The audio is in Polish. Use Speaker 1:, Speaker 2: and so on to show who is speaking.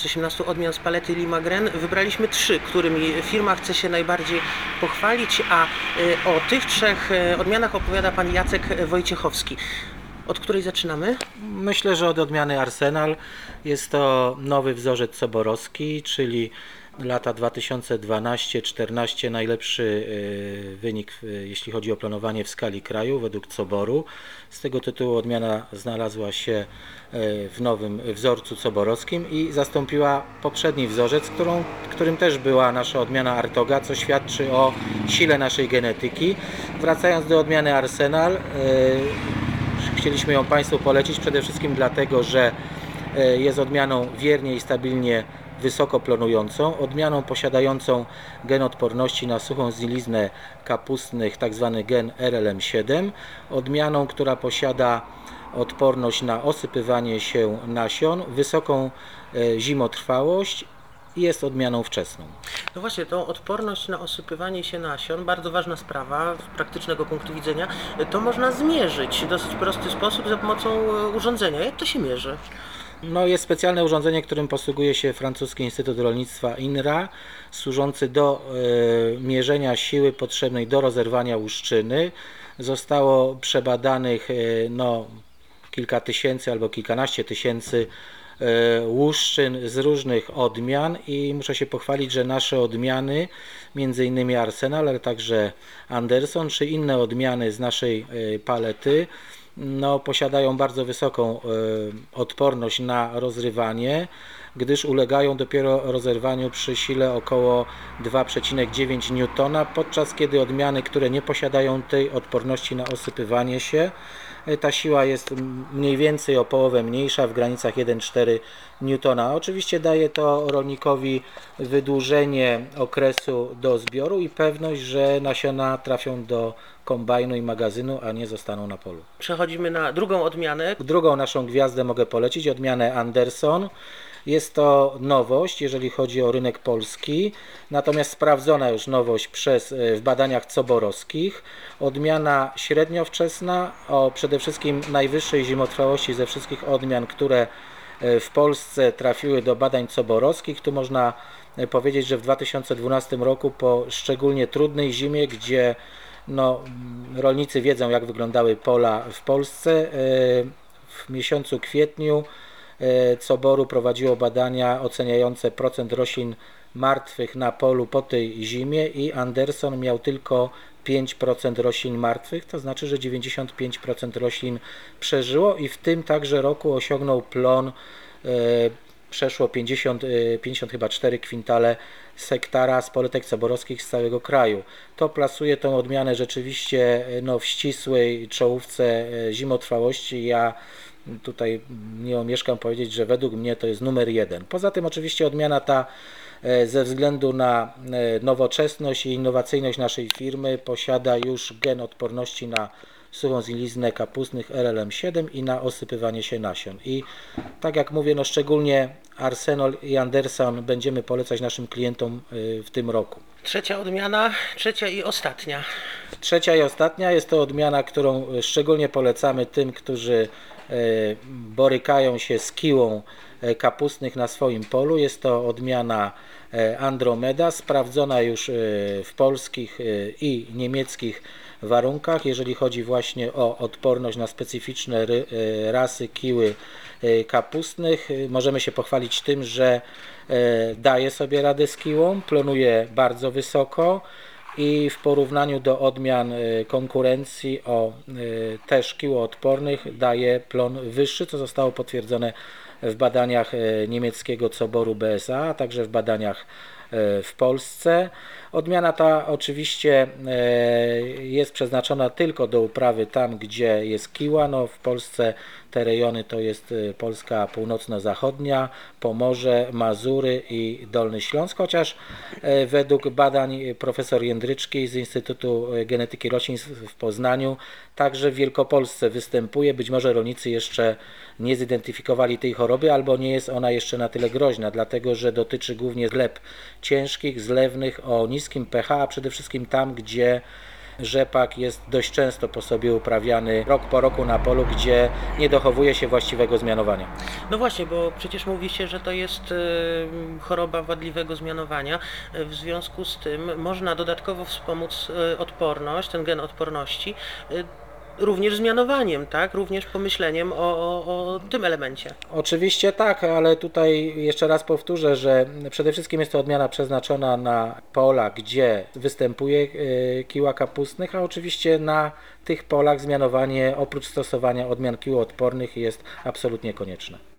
Speaker 1: z 18 odmian z palety Limagren wybraliśmy trzy, którymi firma chce się najbardziej pochwalić, a y, o tych trzech y, odmianach opowiada pan Jacek Wojciechowski. Od której zaczynamy?
Speaker 2: Myślę, że od odmiany Arsenal jest to nowy wzorzec soborowski, czyli lata 2012-14 najlepszy e, wynik, e, jeśli chodzi o planowanie w skali kraju według Coboru. Z tego tytułu odmiana znalazła się e, w nowym wzorcu coborowskim i zastąpiła poprzedni wzorzec, którą, którym też była nasza odmiana Artoga, co świadczy o sile naszej genetyki. Wracając do odmiany Arsenal, Chcieliśmy ją Państwu polecić przede wszystkim dlatego, że jest odmianą wiernie i stabilnie wysoko plonującą, odmianą posiadającą gen odporności na suchą zgniliznę kapustnych, tzw. gen RLM7, odmianą, która posiada odporność na osypywanie się nasion, wysoką e, zimotrwałość i jest odmianą wczesną.
Speaker 1: No właśnie, tą odporność na osypywanie się nasion, bardzo ważna sprawa z praktycznego punktu widzenia, to można zmierzyć w dosyć prosty sposób za pomocą e, urządzenia. Jak to się mierzy?
Speaker 2: No, jest specjalne urządzenie, którym posługuje się francuski Instytut Rolnictwa INRA, służący do e, mierzenia siły potrzebnej do rozerwania łuszczyny. Zostało przebadanych e, no, kilka tysięcy albo kilkanaście tysięcy e, łuszczyn z różnych odmian i muszę się pochwalić, że nasze odmiany, między innymi Arsenal, ale także Anderson czy inne odmiany z naszej palety, no, posiadają bardzo wysoką e, odporność na rozrywanie, gdyż ulegają dopiero rozerwaniu przy sile około 2,9 newtona, podczas kiedy odmiany, które nie posiadają tej odporności na osypywanie się, e, ta siła jest mniej więcej o połowę mniejsza, w granicach 1,4 newtona. Oczywiście daje to rolnikowi wydłużenie okresu do zbioru i pewność, że nasiona trafią do kombajnu i magazynu, a nie zostaną na polu.
Speaker 1: Przechodzimy na drugą odmianę.
Speaker 2: Drugą naszą gwiazdę mogę polecić, odmianę Anderson. Jest to nowość, jeżeli chodzi o rynek polski, natomiast sprawdzona już nowość przez, e, w badaniach coborowskich. Odmiana średnio wczesna, o przede wszystkim najwyższej zimotrwałości ze wszystkich odmian, które e, w Polsce trafiły do badań coborowskich. Tu można e, powiedzieć, że w 2012 roku po szczególnie trudnej zimie, gdzie no, rolnicy wiedzą, jak wyglądały pola w Polsce. e, W miesiącu kwietniu e, Coboru prowadziło badania oceniające procent roślin martwych na polu po tej zimie i Anderson miał tylko 5% roślin martwych, to znaczy, że 95% roślin przeżyło i w tym także roku osiągnął plon e, przeszło 50, e, 50 chyba 4 kwintale z hektara z politek coborowskich z całego kraju. To plasuje tą odmianę rzeczywiście e, no, w ścisłej czołówce e, zimotrwałości. Ja tutaj nie omieszkam powiedzieć, że według mnie to jest numer jeden. Poza tym oczywiście odmiana ta ze względu na nowoczesność i innowacyjność naszej firmy posiada już gen odporności na suchą zgniliznę kapustnych RLM7 i na osypywanie się nasion. I tak jak mówię, no szczególnie Arsenal i Anderson będziemy polecać naszym klientom y, w tym roku.
Speaker 1: Trzecia odmiana, trzecia i ostatnia.
Speaker 2: Trzecia i ostatnia jest to odmiana, którą y, szczególnie polecamy tym, którzy borykają się z kiłą y, kapustnych na swoim polu. Jest to odmiana y, Andromeda, sprawdzona już w polskich i niemieckich warunkach, jeżeli chodzi właśnie o odporność na specyficzne rasy kiły kapustnych. Możemy się pochwalić tym, że daje sobie radę z kiłą, plonuje bardzo wysoko i w porównaniu do odmian y, konkurencji o y, też kiłoodpornych daje plon wyższy, co zostało potwierdzone w badaniach y, niemieckiego Coboru BSA, a także w badaniach w Polsce. Odmiana ta oczywiście e, jest przeznaczona tylko do uprawy tam, gdzie jest kiła. No, w Polsce te rejony to jest e, Polska północno-zachodnia, Pomorze, Mazury i Dolny Śląsk, chociaż e, według badań profesor Jędryczki z Instytutu Genetyki Roślin w Poznaniu także w Wielkopolsce występuje. Być może rolnicy jeszcze nie zidentyfikowali tej choroby, albo nie jest ona jeszcze na tyle groźna, dlatego że dotyczy głównie gleb ciężkich, zlewnych o niskim pH, a przede wszystkim tam, gdzie rzepak jest dość często po sobie uprawiany rok po roku na polu, gdzie nie dochowuje się właściwego zmianowania.
Speaker 1: No właśnie, bo przecież mówi się, że to jest e, choroba wadliwego zmianowania. E, W związku z tym można dodatkowo wspomóc e, odporność, ten gen odporności, również zmianowaniem, tak? Również pomyśleniem o, o, o tym elemencie.
Speaker 2: Oczywiście tak, ale tutaj jeszcze raz powtórzę, że przede wszystkim jest to odmiana przeznaczona na pola, gdzie występuje e, kiła kapustnych, a oczywiście na tych polach zmianowanie oprócz stosowania odmian kił odpornych jest absolutnie konieczne.